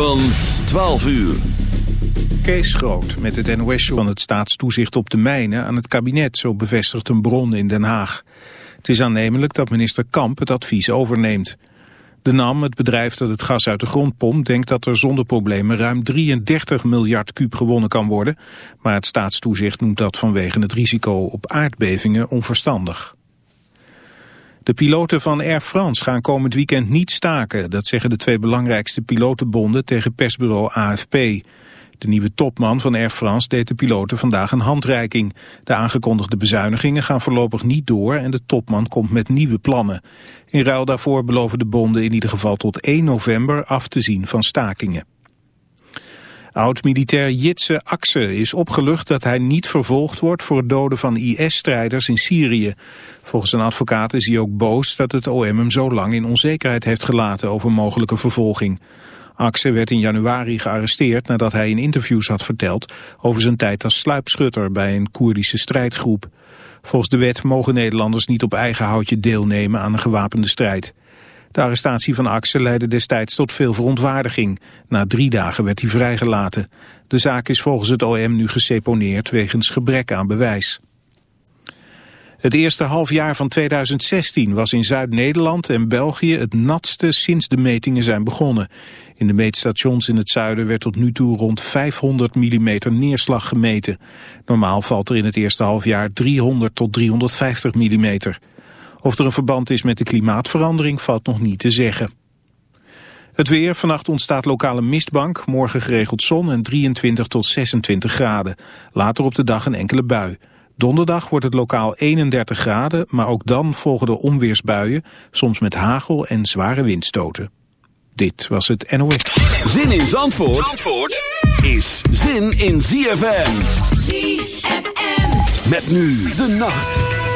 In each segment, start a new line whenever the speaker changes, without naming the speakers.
Van 12 uur.
Kees Groot met het NOS van het staatstoezicht op de mijnen aan het kabinet, zo bevestigt een bron in Den Haag. Het is aannemelijk dat minister Kamp het advies overneemt. De NAM, het bedrijf dat het gas uit de grond pompt, denkt dat er zonder problemen ruim 33 miljard kuub gewonnen kan worden. Maar het staatstoezicht noemt dat vanwege het risico op aardbevingen onverstandig. De piloten van Air France gaan komend weekend niet staken. Dat zeggen de twee belangrijkste pilotenbonden tegen persbureau AFP. De nieuwe topman van Air France deed de piloten vandaag een handreiking. De aangekondigde bezuinigingen gaan voorlopig niet door en de topman komt met nieuwe plannen. In ruil daarvoor beloven de bonden in ieder geval tot 1 november af te zien van stakingen. Oud-militair Jitse Akse is opgelucht dat hij niet vervolgd wordt voor het doden van IS-strijders in Syrië. Volgens een advocaat is hij ook boos dat het OM hem zo lang in onzekerheid heeft gelaten over mogelijke vervolging. Akse werd in januari gearresteerd nadat hij in interviews had verteld over zijn tijd als sluipschutter bij een Koerdische strijdgroep. Volgens de wet mogen Nederlanders niet op eigen houtje deelnemen aan een gewapende strijd. De arrestatie van Axel leidde destijds tot veel verontwaardiging. Na drie dagen werd hij vrijgelaten. De zaak is volgens het OM nu geseponeerd wegens gebrek aan bewijs. Het eerste halfjaar van 2016 was in Zuid-Nederland en België het natste sinds de metingen zijn begonnen. In de meetstations in het zuiden werd tot nu toe rond 500 mm neerslag gemeten. Normaal valt er in het eerste halfjaar 300 tot 350 mm. Of er een verband is met de klimaatverandering valt nog niet te zeggen. Het weer, vannacht ontstaat lokale mistbank, morgen geregeld zon en 23 tot 26 graden. Later op de dag een enkele bui. Donderdag wordt het lokaal 31 graden, maar ook dan volgen de onweersbuien, soms met hagel en zware windstoten. Dit was het NOS.
Zin in Zandvoort, Zandvoort is zin in ZFM. ZFM. Met nu de nacht.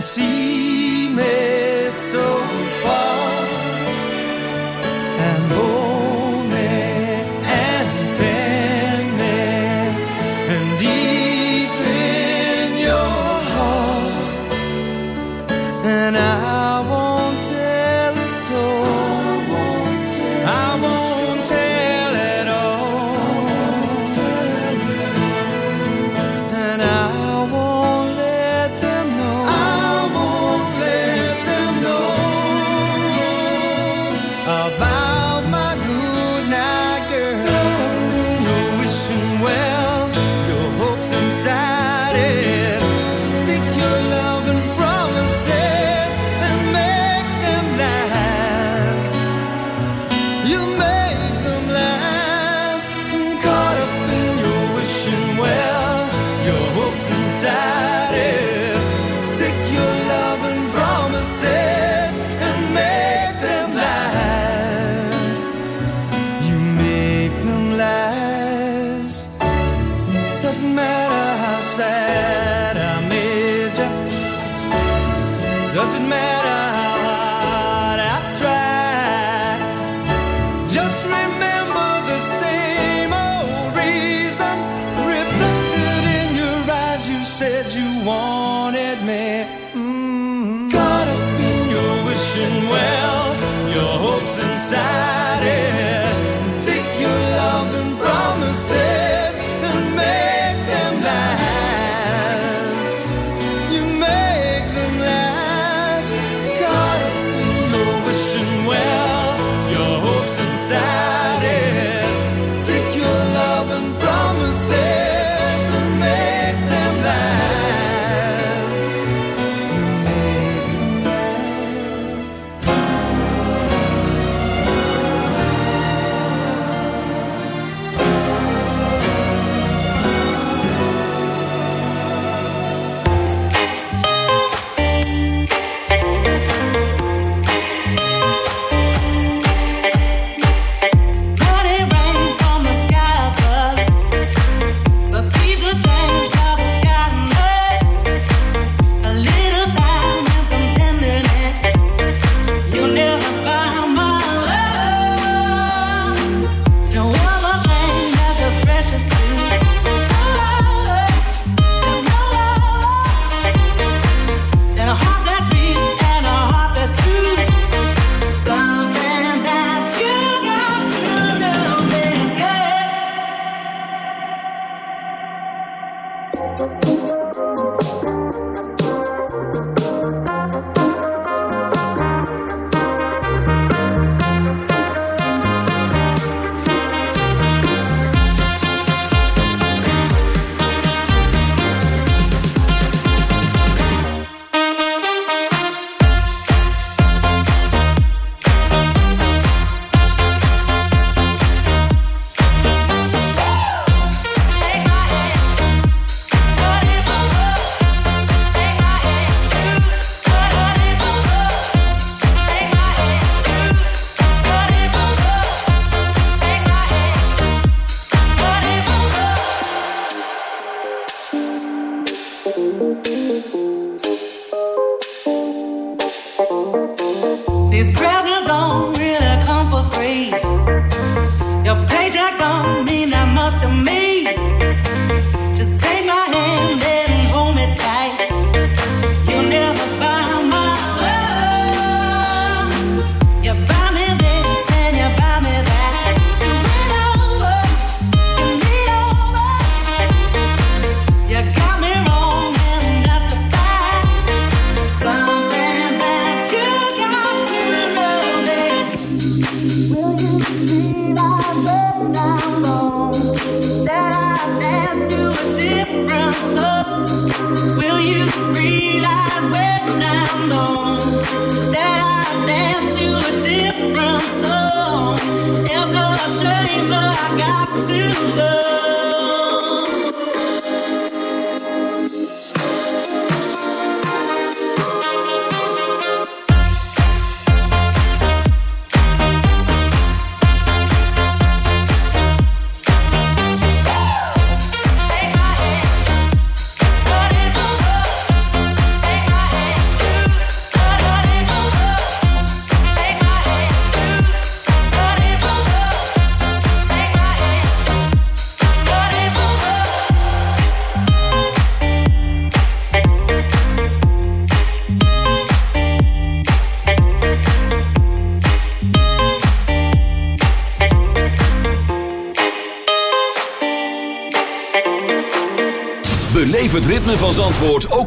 See me so far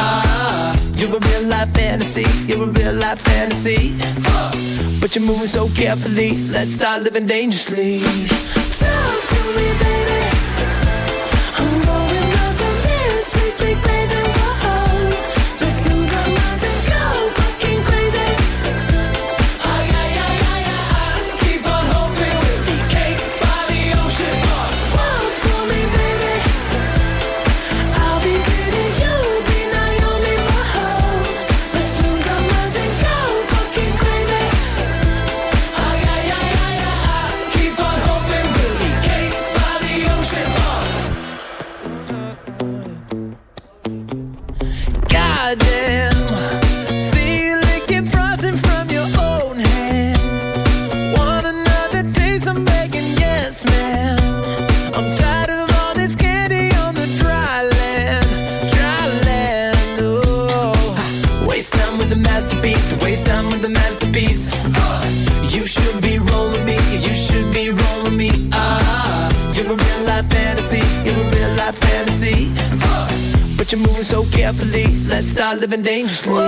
Ah, you're a real life fantasy. You're a real life fantasy. But you're moving so carefully. Let's start living dangerously. Talk to me, baby. Living dangerously.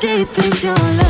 deep is your love?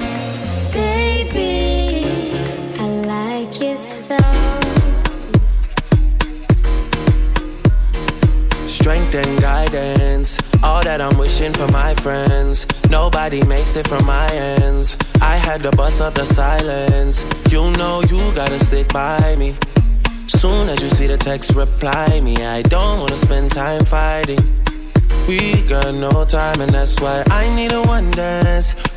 For my friends. Nobody makes it from my ends. I had to bust up the silence. You know you gotta stick by me. Soon as you see the text, reply me. I don't wanna spend time fighting. We got no time, and that's why I need a one dance.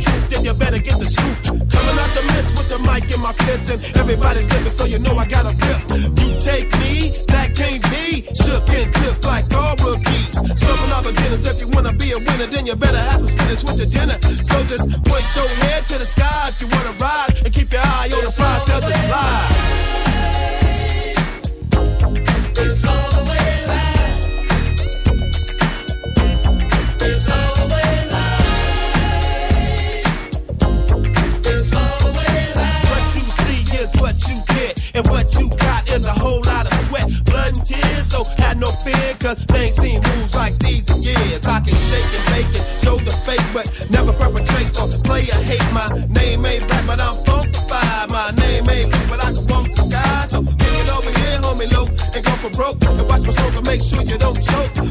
truth, then you better get the scoop. Coming out the mist with the mic in my fist, and everybody's living, so you know I got a grip. You take me, that can't be. Shook and tipped like all rookies. Serving all the dinners, if you wanna be a winner, then you better have some spinach with your dinner. So just point your head to the sky if you wanna ride, and keep your eye on the prize, cause it's live. My name ain't black, but I'm funkified. My name ain't black, but I can walk the sky. So bring it over here, homie, low, and go for broke. And watch my smoke and make sure you don't choke.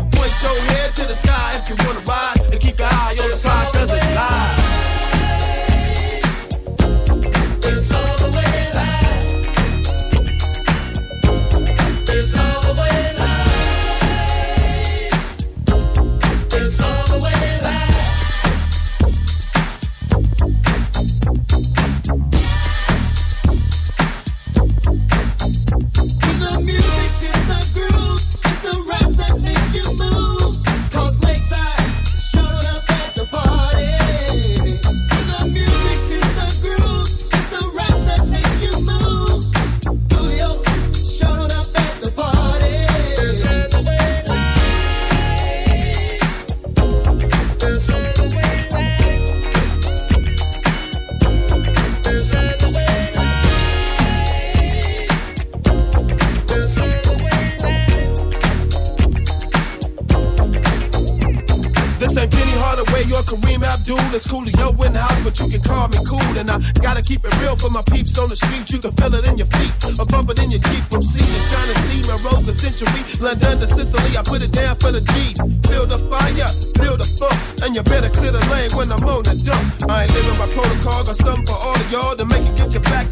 You can feel it in your feet, or bump it in your Jeep. From sea to shining steam and rose a century. London to Sicily, I put it down for the G's. Build a fire, build a funk, and you better clear the lane when I'm on the dump. I ain't living by protocol, got something for all of y'all to
make it get your back